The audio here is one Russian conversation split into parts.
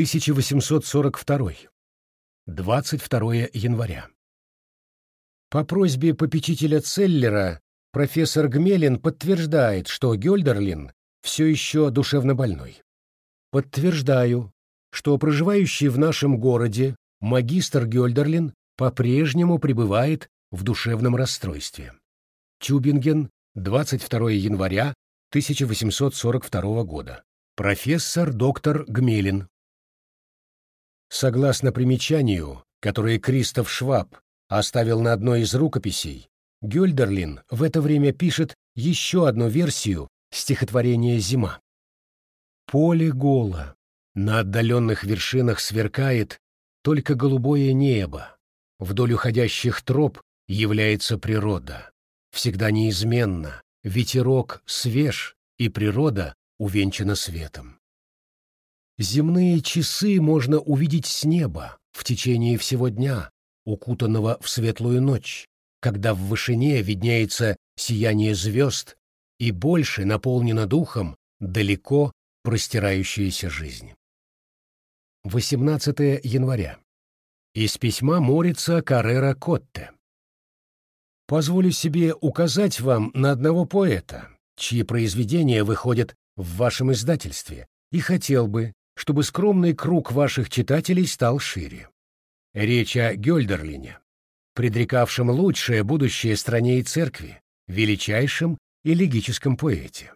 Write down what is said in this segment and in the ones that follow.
1842. 22 января. По просьбе попечителя Целлера профессор Гмелин подтверждает, что Гёльдерлин все еще душевно больной. Подтверждаю, что проживающий в нашем городе магистр Гёльдерлин по-прежнему пребывает в душевном расстройстве. Тюбинген, 22 января 1842 года. Профессор доктор Гмелин. Согласно примечанию, которое Кристоф Шваб оставил на одной из рукописей, Гёльдерлин в это время пишет еще одну версию стихотворения «Зима». Поле голо, на отдаленных вершинах сверкает только голубое небо, вдоль уходящих троп является природа. Всегда неизменно, ветерок свеж, и природа увенчана светом. Земные часы можно увидеть с неба в течение всего дня, укутанного в светлую ночь, когда в вышине виднеется сияние звезд и больше наполнена духом далеко простирающаяся жизнь. 18 января. Из письма Морица Каррера Котте. Позволю себе указать вам на одного поэта, чьи произведения выходят в вашем издательстве, и хотел бы, чтобы скромный круг ваших читателей стал шире. Речь о Гёльдерлине, предрекавшем лучшее будущее стране и церкви, величайшем элегическом поэте.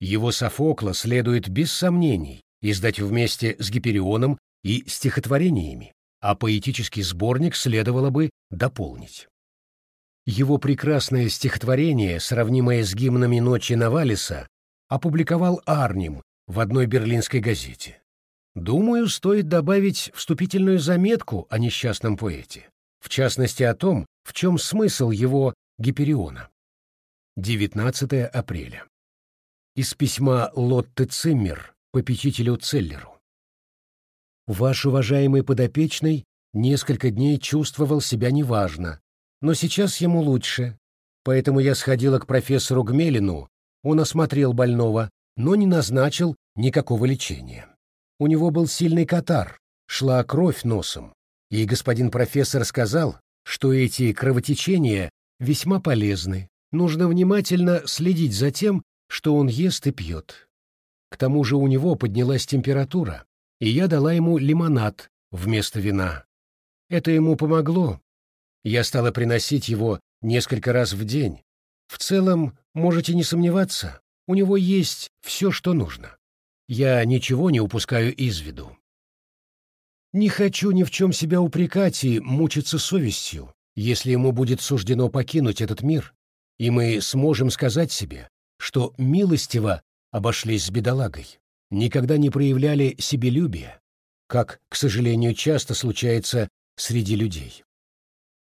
Его Софокла следует без сомнений издать вместе с Гиперионом и стихотворениями, а поэтический сборник следовало бы дополнить. Его прекрасное стихотворение, сравнимое с гимнами «Ночи Навалиса», опубликовал Арнем в одной берлинской газете. Думаю, стоит добавить вступительную заметку о несчастном поэте, в частности о том, в чем смысл его Гипериона. 19 апреля. Из письма Лотте Циммер, попечителю Целлеру. Ваш уважаемый подопечный несколько дней чувствовал себя неважно, но сейчас ему лучше, поэтому я сходила к профессору Гмелину, он осмотрел больного, но не назначил никакого лечения. У него был сильный катар, шла кровь носом, и господин профессор сказал, что эти кровотечения весьма полезны. Нужно внимательно следить за тем, что он ест и пьет. К тому же у него поднялась температура, и я дала ему лимонад вместо вина. Это ему помогло. Я стала приносить его несколько раз в день. В целом, можете не сомневаться, у него есть все, что нужно. Я ничего не упускаю из виду. Не хочу ни в чем себя упрекать и мучиться совестью, если ему будет суждено покинуть этот мир, и мы сможем сказать себе, что милостиво обошлись с бедолагой, никогда не проявляли себелюбия, как, к сожалению, часто случается среди людей.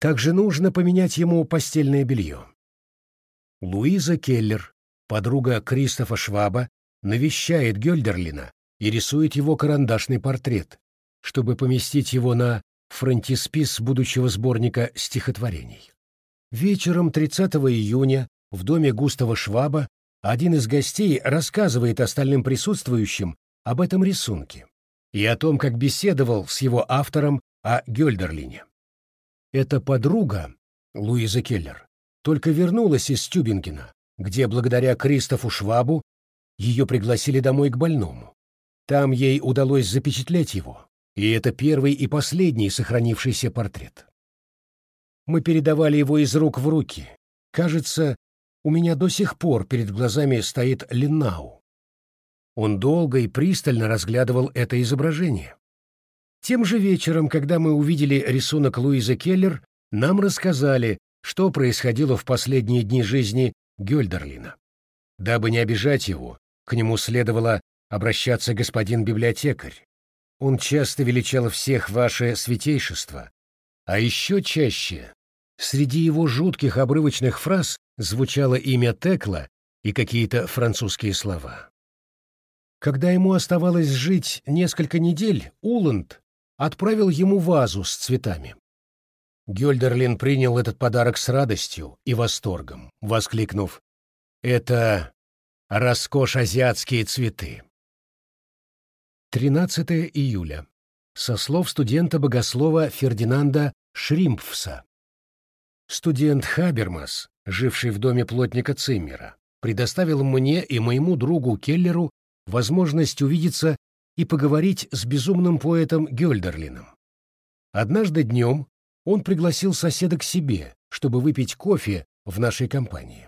Также нужно поменять ему постельное белье. Луиза Келлер, подруга Кристофа Шваба, навещает Гёльдерлина и рисует его карандашный портрет, чтобы поместить его на фронтиспис будущего сборника стихотворений. Вечером 30 июня в доме Густава Шваба один из гостей рассказывает остальным присутствующим об этом рисунке и о том, как беседовал с его автором о Гёльдерлине. Эта подруга, Луиза Келлер, только вернулась из Тюбингена, где благодаря Кристофу Швабу ее пригласили домой к больному. Там ей удалось запечатлеть его, и это первый и последний сохранившийся портрет. Мы передавали его из рук в руки. Кажется, у меня до сих пор перед глазами стоит Линнау. Он долго и пристально разглядывал это изображение. Тем же вечером, когда мы увидели рисунок Луизы Келлер, нам рассказали, что происходило в последние дни жизни Гёльдерлина. Дабы не обижать его, к нему следовало обращаться господин библиотекарь. Он часто величал всех ваше святейшество. А еще чаще среди его жутких обрывочных фраз звучало имя Текла и какие-то французские слова. Когда ему оставалось жить несколько недель, Уланд отправил ему вазу с цветами. Гёльдерлин принял этот подарок с радостью и восторгом, воскликнув «Это роскошь азиатские цветы. 13 июля. Со слов студента-богослова Фердинанда Шримпфса. Студент Хабермас, живший в доме плотника Циммера, предоставил мне и моему другу Келлеру возможность увидеться и поговорить с безумным поэтом Гёльдерлином. Однажды днем он пригласил соседа к себе, чтобы выпить кофе в нашей компании.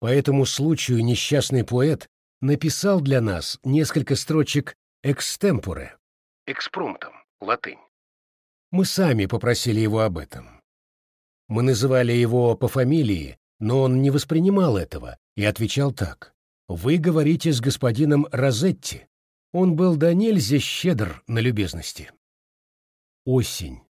По этому случаю несчастный поэт написал для нас несколько строчек экстемпоре, экспромтом, латынь. Мы сами попросили его об этом. Мы называли его по фамилии, но он не воспринимал этого и отвечал так. «Вы говорите с господином Розетти». Он был до нельзя щедр на любезности. Осень.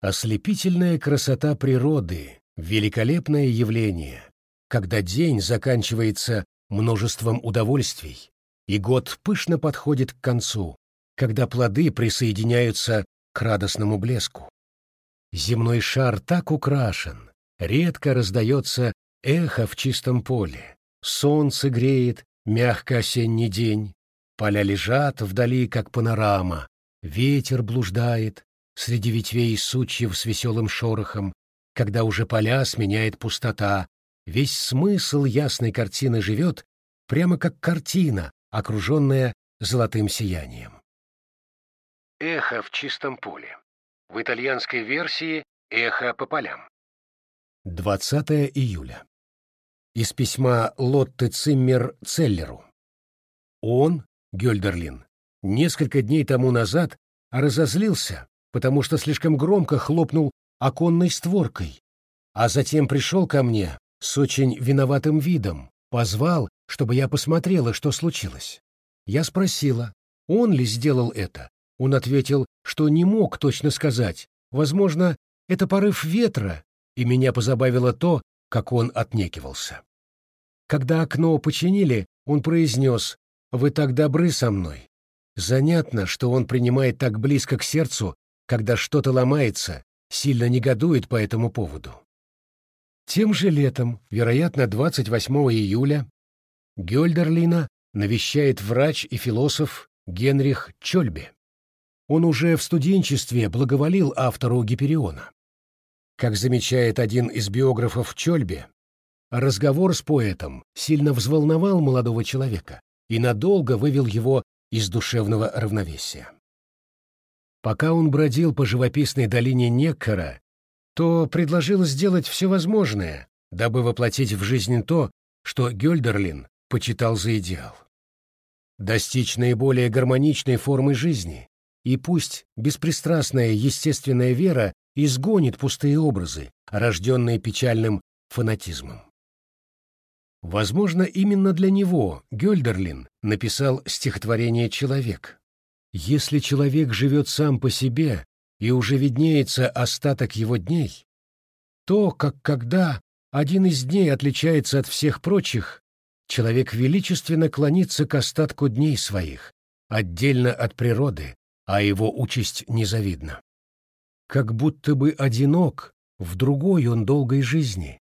Ослепительная красота природы, великолепное явление, когда день заканчивается множеством удовольствий, и год пышно подходит к концу, когда плоды присоединяются к радостному блеску. Земной шар так украшен, редко раздается эхо в чистом поле, солнце греет мягко осенний день, поля лежат вдали, как панорама, ветер блуждает среди ветвей и сучьев с веселым шорохом, когда уже поля сменяет пустота, весь смысл ясной картины живет прямо как картина, окруженная золотым сиянием. Эхо в чистом поле. В итальянской версии «Эхо по полям». 20 июля. Из письма Лотте Циммер Целлеру. Он, Гёльдерлин, несколько дней тому назад разозлился, потому что слишком громко хлопнул оконной створкой, а затем пришел ко мне с очень виноватым видом, позвал, чтобы я посмотрела, что случилось. Я спросила, он ли сделал это, он ответил, что не мог точно сказать. Возможно, это порыв ветра, и меня позабавило то, как он отнекивался. Когда окно починили, он произнес «Вы так добры со мной». Занятно, что он принимает так близко к сердцу, когда что-то ломается, сильно негодует по этому поводу. Тем же летом, вероятно, 28 июля, Гёльдерлина навещает врач и философ Генрих Чольбе он уже в студенчестве благоволил автору Гипериона. Как замечает один из биографов Чольбе, разговор с поэтом сильно взволновал молодого человека и надолго вывел его из душевного равновесия. Пока он бродил по живописной долине Неккара, то предложил сделать все возможное, дабы воплотить в жизнь то, что Гёльдерлин почитал за идеал. Достичь наиболее гармоничной формы жизни, и пусть беспристрастная естественная вера изгонит пустые образы, рожденные печальным фанатизмом. Возможно, именно для него Гёльдерлин написал стихотворение «Человек». Если человек живет сам по себе и уже виднеется остаток его дней, то, как когда один из дней отличается от всех прочих, человек величественно клонится к остатку дней своих, отдельно от природы, а его участь незавидна. Как будто бы одинок в другой он долгой жизни,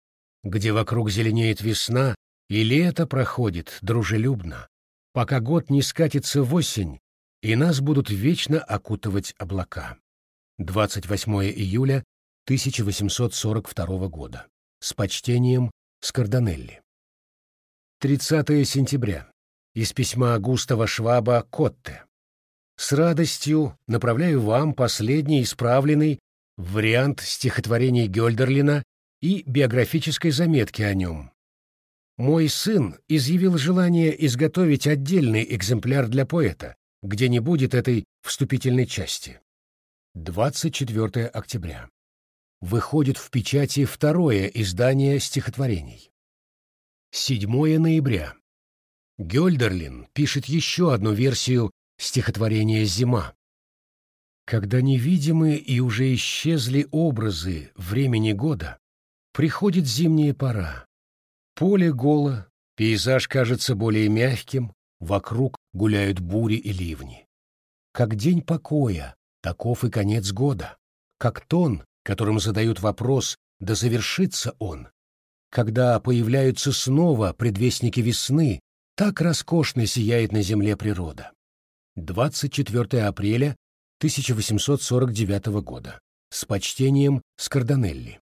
где вокруг зеленеет весна, и лето проходит дружелюбно, пока год не скатится в осень, и нас будут вечно окутывать облака. 28 июля 1842 года. С почтением Скардонелли. 30 сентября. Из письма Густава Шваба Котте. С радостью направляю вам последний исправленный вариант стихотворений Гёльдерлина и биографической заметки о нем. Мой сын изъявил желание изготовить отдельный экземпляр для поэта, где не будет этой вступительной части. 24 октября. Выходит в печати второе издание стихотворений. 7 ноября. Гёльдерлин пишет еще одну версию стихотворение «Зима». Когда невидимы и уже исчезли образы времени года, приходит зимняя пора. Поле голо, пейзаж кажется более мягким, вокруг гуляют бури и ливни. Как день покоя, таков и конец года. Как тон, которым задают вопрос, да завершится он. Когда появляются снова предвестники весны, так роскошно сияет на земле природа. 24 апреля 1849 года. С почтением Скардонелли.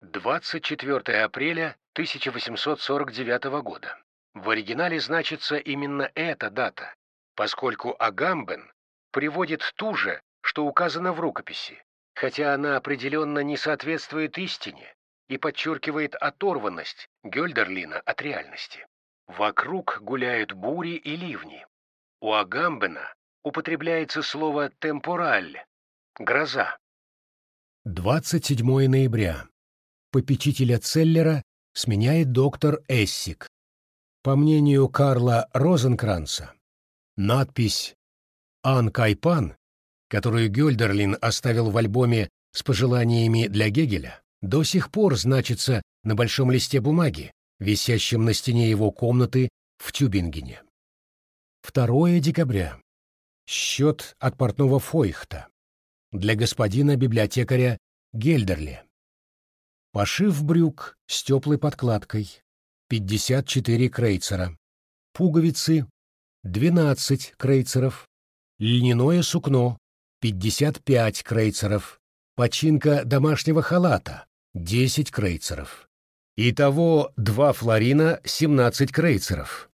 24 апреля 1849 года. В оригинале значится именно эта дата, поскольку Агамбен приводит ту же, что указано в рукописи, хотя она определенно не соответствует истине и подчеркивает оторванность Гёльдерлина от реальности. Вокруг гуляют бури и ливни. У Агамбена употребляется слово «темпораль» — «гроза». 27 ноября. Попечителя Целлера сменяет доктор Эссик. По мнению Карла Розенкранца, надпись «Ан Кайпан», которую Гёльдерлин оставил в альбоме с пожеланиями для Гегеля, до сих пор значится на большом листе бумаги, висящем на стене его комнаты в Тюбингене. 2 декабря. Счет от портного Фойхта для господина библиотекаря Гельдерли. Пошив брюк с теплой подкладкой 54 крейцера. Пуговицы 12 крейцеров. Льняное сукно 55 крейцеров. Починка домашнего халата 10 крейцеров. Итого 2 флорина 17 крейцеров.